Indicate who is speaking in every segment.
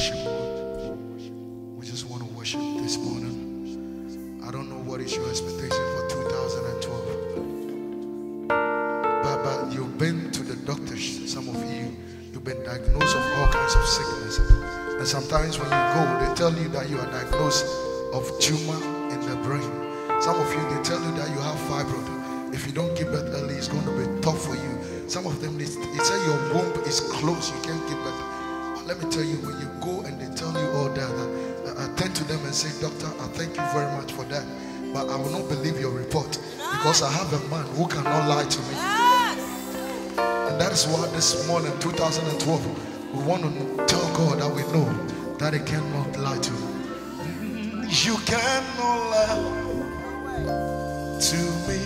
Speaker 1: worship. We just want to worship this morning. I don't know what is your expectation for 2012. But, but you've been to the doctors, some of you, you've been diagnosed of all kinds of sickness. And sometimes when you go, they tell you that you are diagnosed of tumor in the brain. Some of you, they tell you that you have fibroid. If you don't give birth early, it's going to be tough for you. Some of them, they say your womb is closed, you can't give birth. Let me tell you, when you go and they tell you all that, uh, I attend to them and say, Doctor, I thank you very much for that. But I will not believe your report because I have a man who cannot lie to me. And that is why this morning, 2012, we want to tell God that we know that He cannot lie to you. You cannot lie to me.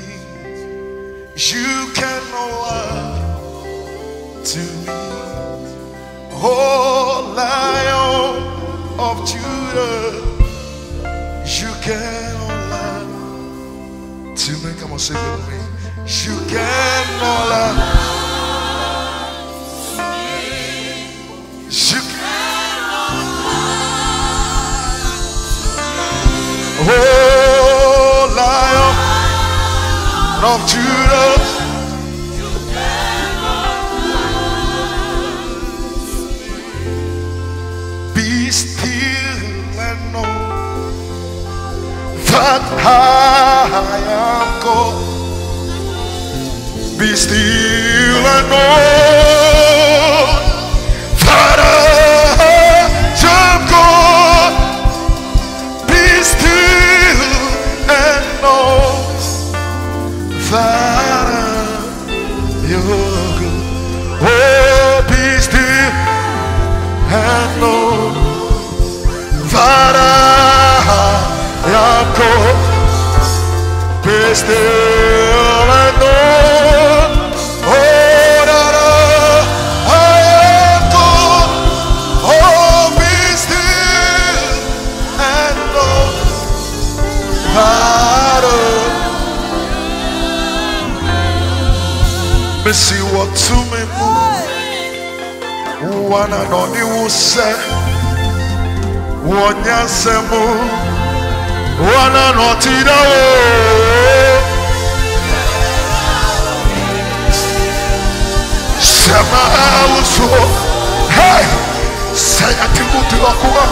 Speaker 1: You cannot lie to me. Oh, Lion of Judah, you cannot lie me. Come on, it with me. You cannot lie. I am God. Be still and know still and know, oh, I am God. Oh, be still and know that Missy, what to me move? One and only will say, one yasemu, one and otida. Kama usuo Hey Say ati mutu wakuwa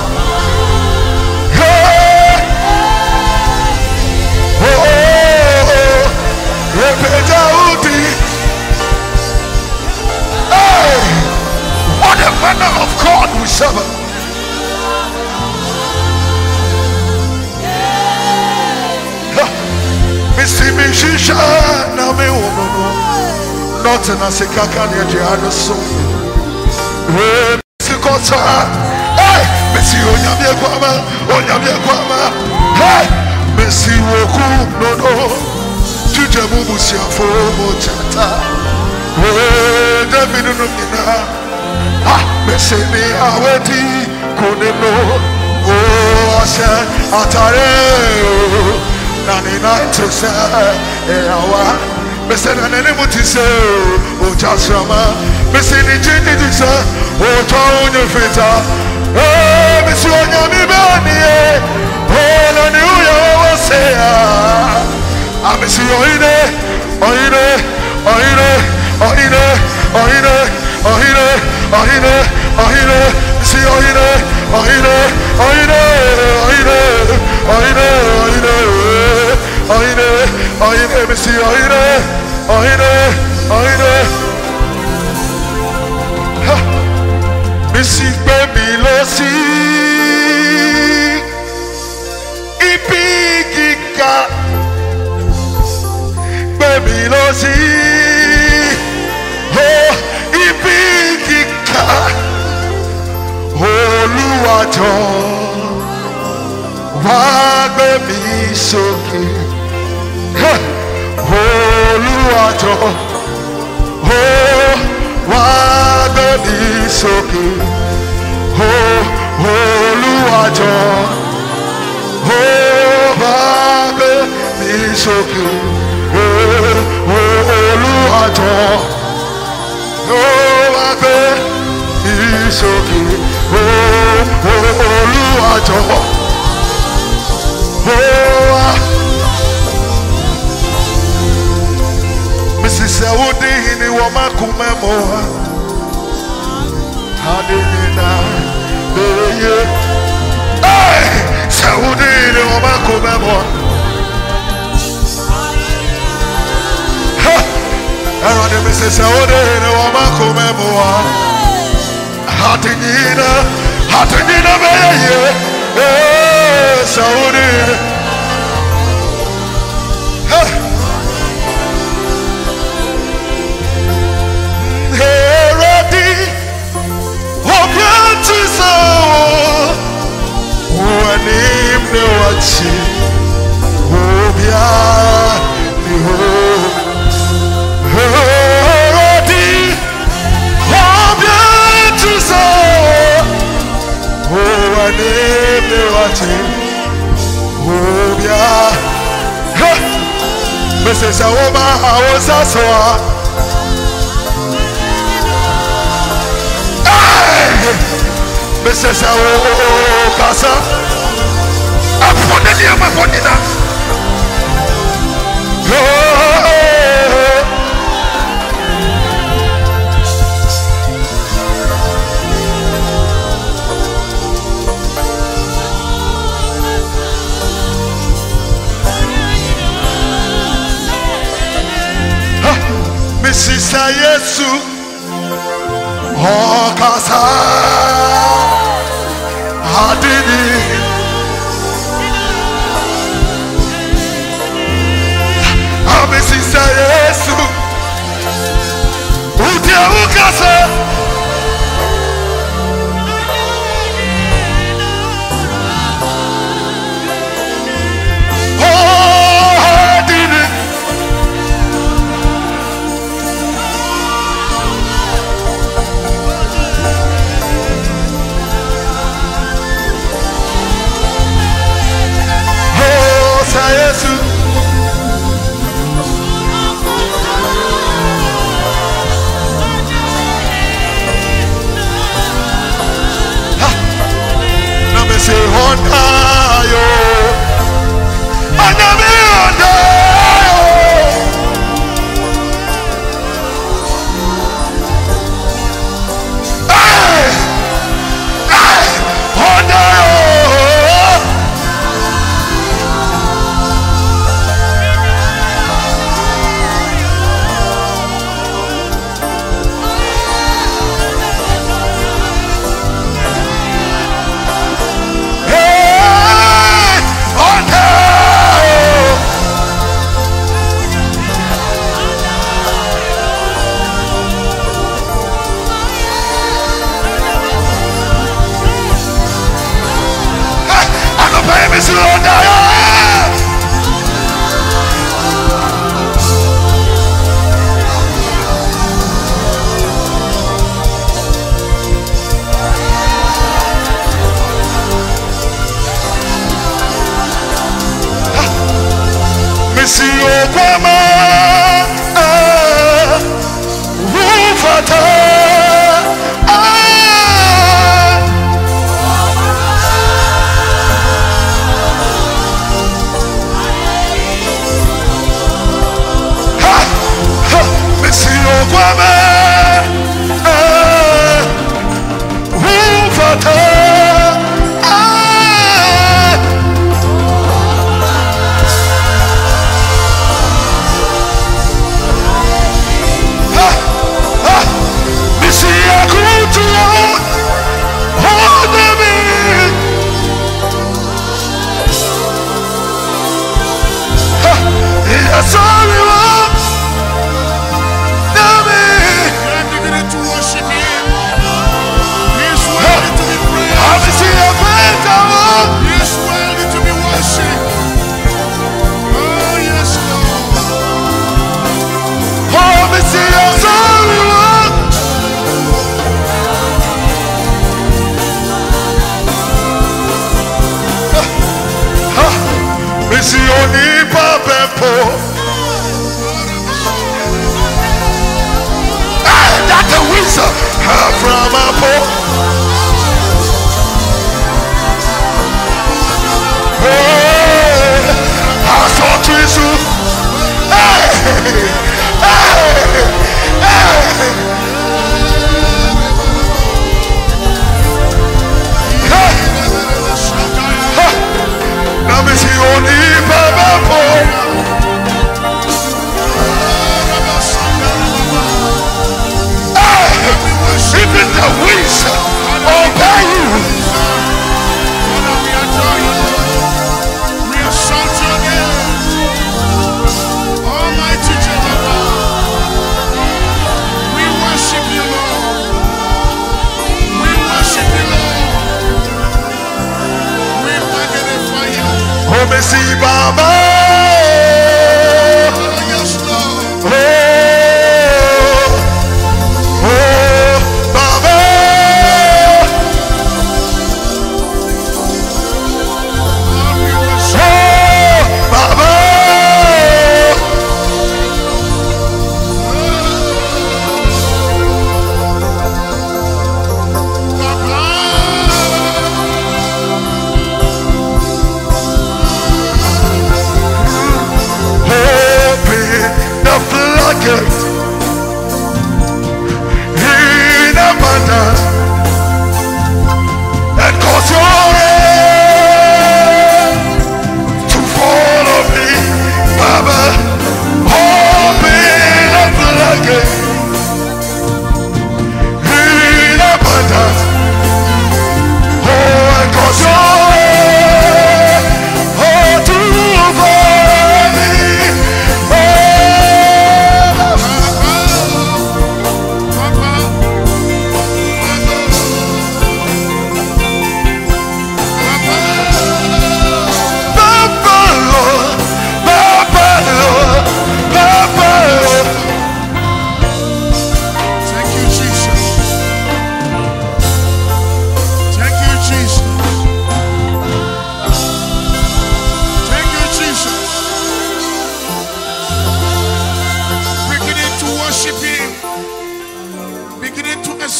Speaker 1: ache na sika kane de ano so we hey mesi onyame woku no no tuje mu busiafo mo chata. We de minu no mina ha mesi ni awedi kunemo o atare. O nani na to se mesɛ na n'anim te sɛ ɔgya srama mesi ne gye ne te sɛ ɔtɔ wonye fita mesi onyame bɛnie ɔna ne woyɛ wɔwɔ sɛ a amesi ɔhene ɔhene ɔhene ɔhene ɔhene ɔhene ɔhene ɔhene mesi ɔhene ɔhene ɔhene ɔhene ɔhene ɔhene ɔhene ɔhene mesi ɔhene ɔhene ɔhene ha! Mesi gbé mi lọ sí ibi gíga. Gbé mi lọ sí oh, ibi gíga. Olúwàjọ wá gbé mi sókè. Ha! olúwàjọ ó Oh, oh, sókè ó olúwàjọ ó bá so sókè Oh, oh, ó wá gbòdì sókè. Wakumemoa hadinina beye saudini wamakumemoa Ẹ̀rọ̀dẹ̀ mi ṣe saudini wamakumemoa hadinina hadinina beye saudini. Obianti sawo, wanim ne wachi, obia ni ho. Herodi, obianti sawo, wanim ne wachi, also. Mese sɛ o kasa afɔde nneɛma afɔde na. Misisa Yesu oh, ọkasa adini. her from a pole. Messi Baba.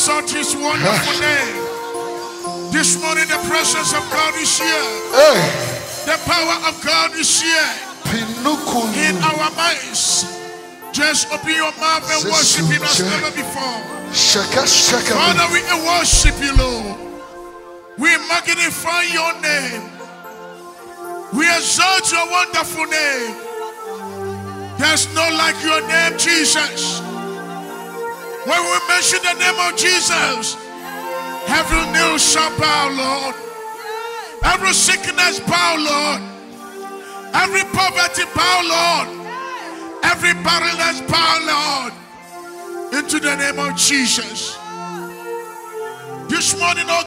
Speaker 2: Exalt His wonderful name. This morning, the presence of God is here,
Speaker 1: Hey,
Speaker 2: the power of God is here in our minds. Just open your mouth and worship Him as never before.
Speaker 1: Shaka Shaka.
Speaker 2: Father, we worship you, Lord. We magnify your name. We exalt your wonderful name. There's no like your name, Jesus. When we mention the name of Jesus, every knee shall bow, Lord. Every sickness bow, Lord. Every poverty bow, Lord. Every barrenness bow, Lord. Into the name of Jesus. This morning, oh